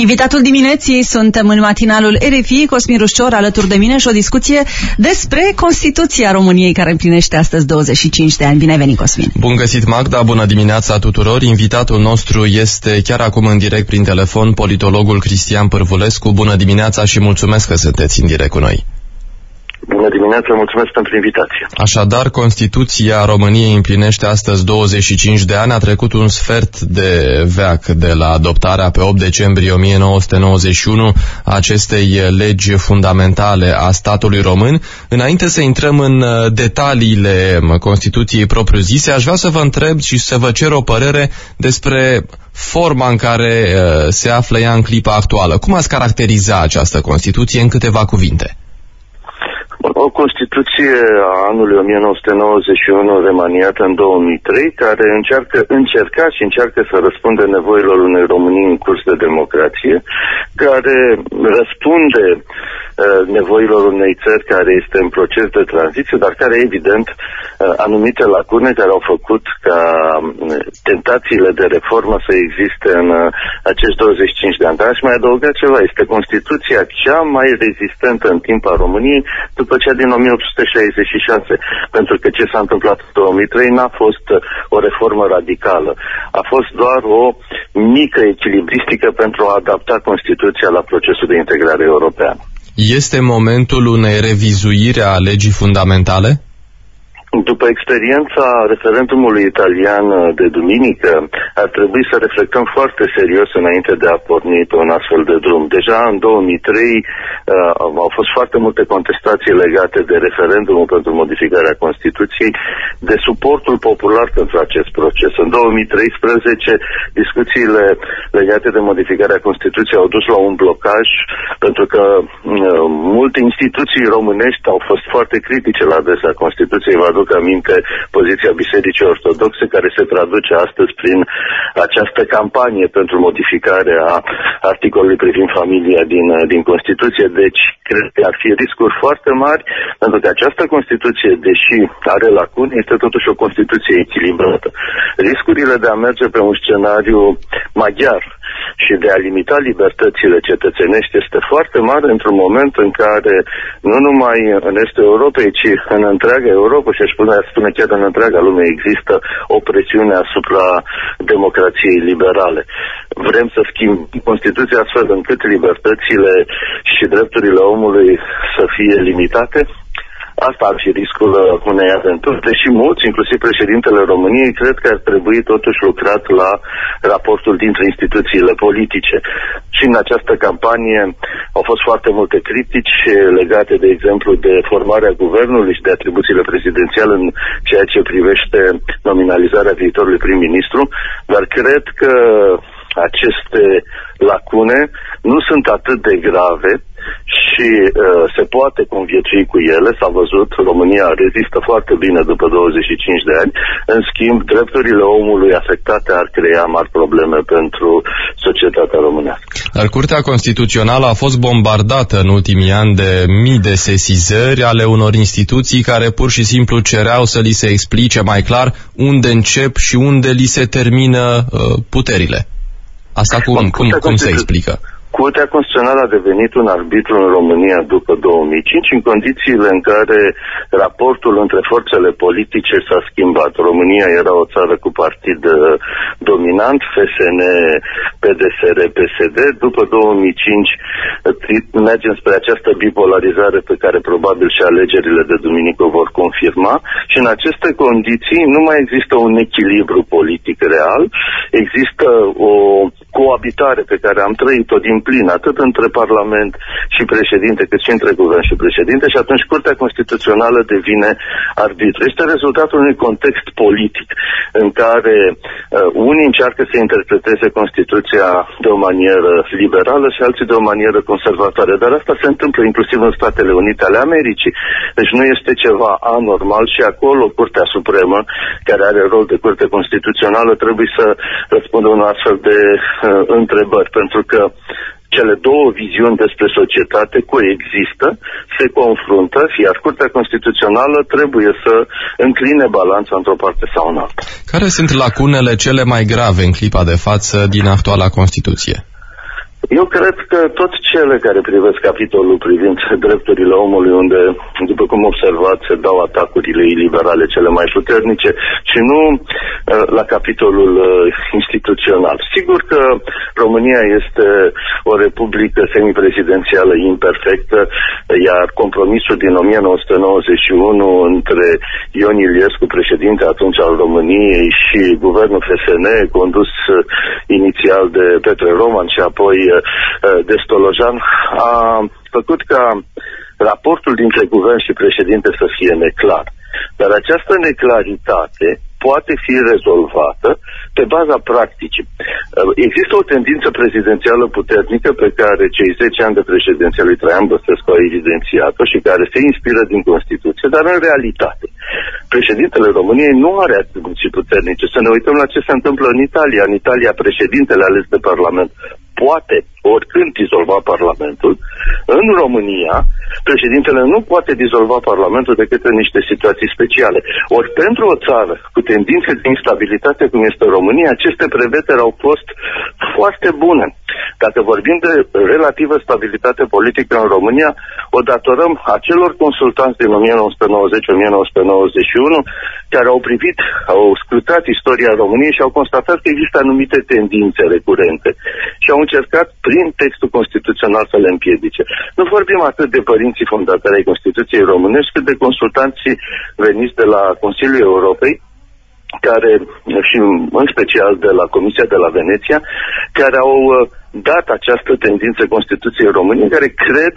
Invitatul dimineții suntem în matinalul RFI, Cosmin Rușcior alături de mine și o discuție despre Constituția României care împlinește astăzi 25 de ani. Bine ai venit, Cosmin! Bun găsit, Magda! Bună dimineața tuturor! Invitatul nostru este chiar acum în direct prin telefon politologul Cristian Pârvulescu. Bună dimineața și mulțumesc că sunteți în direct cu noi! Bună dimineața, mulțumesc pentru invitație. Așadar, Constituția României împlinește astăzi 25 de ani. A trecut un sfert de veac de la adoptarea pe 8 decembrie 1991 a acestei legi fundamentale a statului român. Înainte să intrăm în uh, detaliile Constituției propriu-zise, aș vrea să vă întreb și să vă cer o părere despre forma în care uh, se află ea în clipa actuală. Cum ați caracteriza această Constituție în câteva cuvinte? O Constituție a anului 1991 remaniată în 2003, care încearcă, încerca și încearcă să răspundă nevoilor unei Românii în curs de democrație, care răspunde uh, nevoilor unei țări care este în proces de tranziție, dar care, evident, uh, anumite lacune care au făcut ca uh, tentațiile de reformă să existe în uh, acești 25 de ani. Dar aș mai adăuga ceva. Este Constituția cea mai rezistentă în timp a României după cea din 1866. Pentru că ce s-a întâmplat în 2003 n-a fost uh, o reformă radicală. A fost doar o mică echilibristică pentru a adapta Constituția la procesul de integrare europeană. Este momentul unei revizuiri a legii fundamentale? După experiența referendumului italian de duminică, ar trebui să reflectăm foarte serios înainte de a porni pe un astfel de drum. Deja în 2003 uh, au fost foarte multe contestații legate de referendumul pentru modificarea Constituției, de suportul popular pentru acest proces. În 2013, discuțiile legate de modificarea Constituției au dus la un blocaj, pentru că uh, multe instituții românești au fost foarte critice la adresa Constituției. Vă aduc aminte poziția Bisericii Ortodoxe care se traduce astăzi prin această campanie pentru modificarea articolului privind familia din, din Constituție. Deci, cred că ar fi riscuri foarte mari, pentru că această Constituție, deși are lacune, este totuși o Constituție echilibrată. Riscurile de a merge pe un scenariu maghiar, și de a limita libertățile cetățenești este foarte mare într-un moment în care nu numai în estul Europei, ci în întreaga Europa și aș putea spune chiar în întreaga lume există o presiune asupra democrației liberale. Vrem să schimbăm Constituția astfel încât libertățile și drepturile omului să fie limitate? Asta ar fi riscul uh, unei aventuri, deși mulți, inclusiv președintele României, cred că ar trebui totuși lucrat la raportul dintre instituțiile politice. Și în această campanie au fost foarte multe critici legate, de exemplu, de formarea guvernului și de atribuțiile prezidențiale în ceea ce privește nominalizarea viitorului prim-ministru, dar cred că aceste lacune nu sunt atât de grave și uh, se poate conviețui cu ele. S-a văzut, România rezistă foarte bine după 25 de ani. În schimb, drepturile omului afectate ar crea mari probleme pentru societatea românească. Dar Curtea Constituțională a fost bombardată în ultimii ani de mii de sesizări ale unor instituții care pur și simplu cereau să li se explice mai clar unde încep și unde li se termină uh, puterile. Asta cum, cum, cum se explică? Curtea Constituțională a devenit un arbitru în România după 2005, în condițiile în care raportul între forțele politice s-a schimbat. România era o țară cu partid uh, dominant, FSN, PDSR, PSD. După 2005 uh, mergem spre această bipolarizare pe care probabil și alegerile de duminică vor confirma și în aceste condiții nu mai există un echilibru politic real, există o coabitare pe care am trăit-o din plin, atât între Parlament și președinte, cât și între guvern și președinte și atunci Curtea Constituțională devine arbitru. Este rezultatul unui context politic în care uh, unii încearcă să interpreteze Constituția de o manieră liberală și alții de o manieră conservatoare. Dar asta se întâmplă inclusiv în Statele Unite ale Americii. Deci nu este ceva anormal și acolo Curtea Supremă, care are rol de Curte Constituțională, trebuie să răspundă un astfel de uh, întrebări, pentru că cele două viziuni despre societate coexistă, se confruntă, iar Curtea Constituțională trebuie să încline balanța într-o parte sau în alta. Care sunt lacunele cele mai grave în clipa de față din actuala Constituție? Eu cred că tot cele care privesc capitolul privind drepturile omului, unde, după cum observați, se dau atacurile iliberale cele mai puternice, și nu uh, la capitolul uh, instituțional. Sigur că România este o republică semiprezidențială imperfectă, iar compromisul din 1991 între Ion Iliescu, președinte atunci al României, și guvernul FSN, condus uh, inițial de Petre Roman și apoi uh, de Stolojan, a făcut ca raportul dintre guvern și președinte să fie neclar. Dar această neclaritate poate fi rezolvată pe baza practicii. Uh, există o tendință prezidențială puternică pe care cei 10 ani de președinție lui Traian Băsescu au evidențiat-o și care se inspiră din Constituție, dar în realitate președintele României nu are atribuții puternice. Să ne uităm la ce se întâmplă în Italia. În Italia președintele ales de Parlament poate oricând dizolva Parlamentul. În România, președintele nu poate dizolva Parlamentul decât în niște situații speciale. Ori pentru o țară cu tendințe de instabilitate cum este România, aceste prevederi au fost foarte bune. Dacă vorbim de relativă stabilitate politică în România, o datorăm acelor consultanți din 1990-1991 care au privit, au scrutat istoria României și au constatat că există anumite tendințe recurente și au încercat prin textul constituțional să le împiedice. Nu vorbim atât de părinții fondatori ai Constituției românești, cât de consultanții veniți de la Consiliul Europei, care, și în special de la Comisia de la Veneția, care au uh, dat această tendință Constituției României, care cred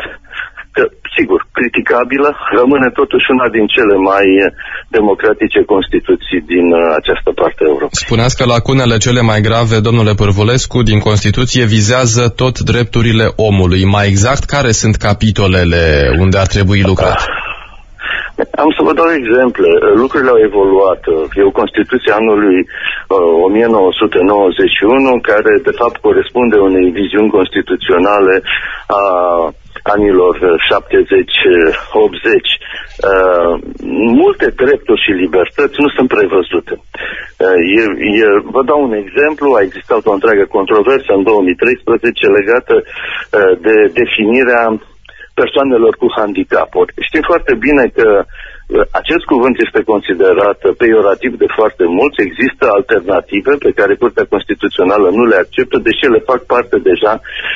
că, sigur, criticabilă, rămâne totuși una din cele mai uh, democratice Constituții din uh, această parte a Europei. Spuneați că lacunele cele mai grave, domnule Pârvulescu, din Constituție vizează tot drepturile omului. Mai exact, care sunt capitolele unde ar trebui lucrat? Am să vă dau exemple. Lucrurile au evoluat. E o Constituție anului uh, 1991 care, de fapt, corespunde unei viziuni constituționale a anilor 70-80. Uh, multe drepturi și libertăți nu sunt prevăzute. Uh, e, e, vă dau un exemplu. A existat o întreagă controversă în 2013 legată uh, de definirea persoanelor cu handicapuri. Știm foarte bine că acest cuvânt este considerat peiorativ de foarte mulți. Există alternative pe care Curtea Constituțională nu le acceptă, deși ele fac parte deja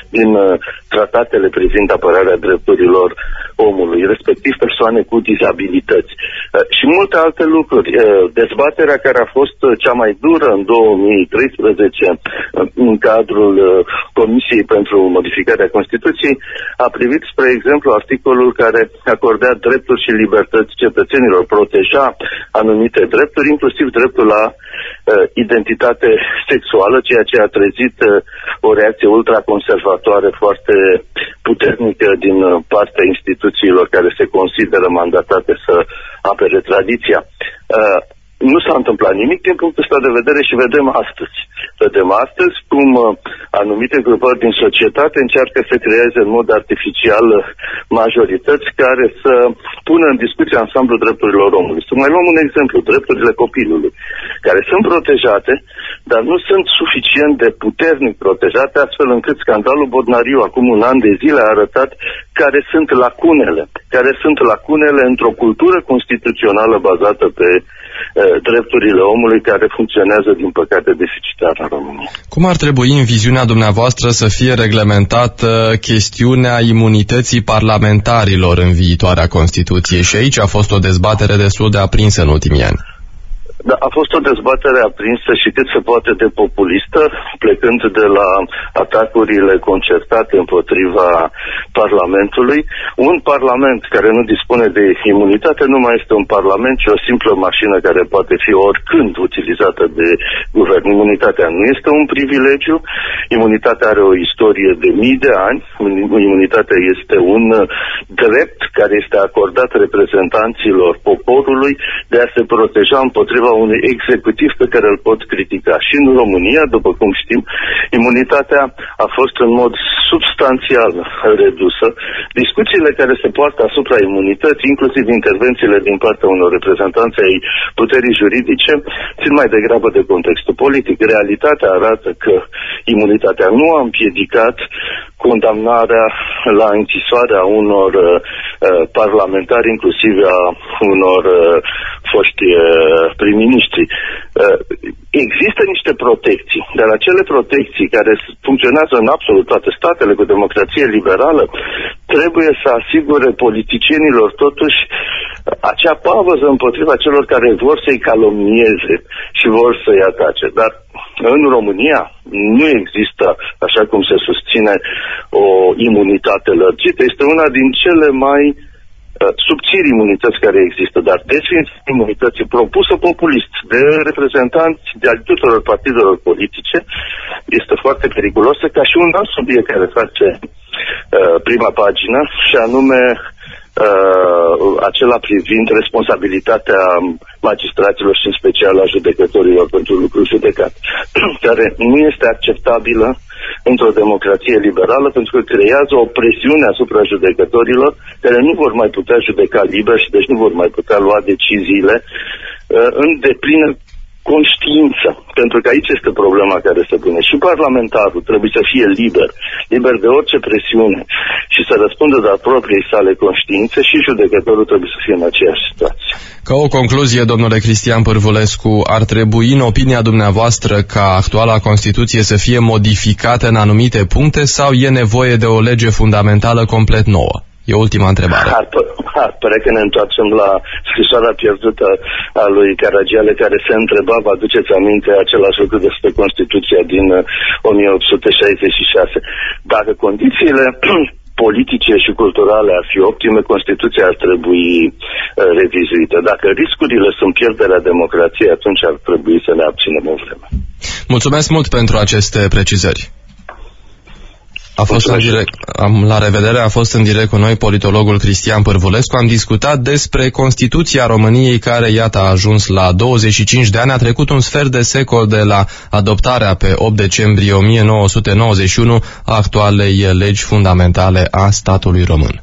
din uh, tratatele privind apărarea drepturilor omului, respectiv persoane cu dizabilități. Uh, și multe alte lucruri. Uh, dezbaterea care a fost cea mai dură în 2013 în cadrul Comisiei pentru modificarea Constituției a privit, spre exemplu, articolul care acordea drepturi și libertăți cetățenilor, proteja anumite drepturi, inclusiv dreptul la uh, identitate sexuală, ceea ce a trezit uh, o reacție ultraconservatoare foarte puternică din uh, partea instituțiilor care se consideră mandatate să apere tradiția. Uh, nu s-a întâmplat nimic din punctul ăsta de vedere și vedem astăzi. Vedem astăzi cum uh, anumite grupări din societate încearcă să creeze în mod artificial uh, majorități care să pună în discuție ansamblul drepturilor omului. Să mai luăm un exemplu, drepturile copilului, care sunt protejate, dar nu sunt suficient de puternic protejate, astfel încât scandalul Bodnariu acum un an de zile a arătat care sunt lacunele, care sunt lacunele într-o cultură constituțională bazată pe uh, drepturile omului care funcționează, din păcate, deficitar în România. Cum ar trebui în viziunea dumneavoastră să fie reglementată chestiunea imunității parlamentarilor în viitoarea Constituție? Și aici a fost o dezbatere destul de aprinsă în ultimii ani. Da, a fost o dezbatere aprinsă și cât se poate de populistă, plecând de la atacurile concertate împotriva Parlamentului. Un Parlament care nu dispune de imunitate nu mai este un Parlament, ci o simplă mașină care poate fi oricând utilizată de guvern. Imunitatea nu este un privilegiu, imunitatea are o istorie de mii de ani, imunitatea este un drept care este acordat reprezentanților poporului de a se proteja împotriva unui executiv pe care îl pot critica. Și în România, după cum știm, imunitatea a fost în mod substanțial redusă. Discuțiile care se poartă asupra imunității, inclusiv intervențiile din partea unor reprezentanți ai puterii juridice, țin mai degrabă de contextul politic. Realitatea arată că imunitatea nu a împiedicat condamnarea la închisoarea unor uh, uh, parlamentari, inclusiv a unor uh, foști uh, prim-ministri. Uh, există niște protecții, dar acele protecții care funcționează în absolut toate statele cu democrație liberală trebuie să asigure politicienilor totuși acea pavăză împotriva celor care vor să-i calomnieze și vor să-i atace. Dar în România nu există, așa cum se susține, o imunitate lărgită. Este una din cele mai uh, subțiri imunități care există, dar desfințarea imunității propusă populist de reprezentanți de al tuturor partidelor politice. Este foarte periculosă ca și un alt subiect care face uh, prima pagină și anume uh, acela privind responsabilitatea magistraților și în special a judecătorilor pentru lucruri judecat, care nu este acceptabilă într-o democrație liberală pentru că creează o presiune asupra judecătorilor care nu vor mai putea judeca liber și deci nu vor mai putea lua deciziile uh, în deplină conștiință, pentru că aici este problema care se pune. Și parlamentarul trebuie să fie liber, liber de orice presiune și să răspundă de propriei sale conștiințe și judecătorul trebuie să fie în aceeași situație. Ca o concluzie, domnule Cristian Pârvulescu, ar trebui, în opinia dumneavoastră, ca actuala Constituție să fie modificată în anumite puncte sau e nevoie de o lege fundamentală complet nouă? E ultima întrebare. Ar, ar părea că ne întoarcem la scrisoarea pierdută a lui Caragiale care se întreba, vă aduceți aminte același lucru despre Constituția din 1866. Uh, Dacă condițiile politice și culturale ar fi optime, Constituția ar trebui uh, revizuită. Dacă riscurile sunt pierderea democrației, atunci ar trebui să ne abținem o vreme. Mulțumesc mult pentru aceste precizări. A fost în direct, am, la revedere, a fost în direct cu noi politologul Cristian Pârvulescu. Am discutat despre Constituția României care, iată, a ajuns la 25 de ani. A trecut un sfert de secol de la adoptarea pe 8 decembrie 1991 a actualei legi fundamentale a statului român.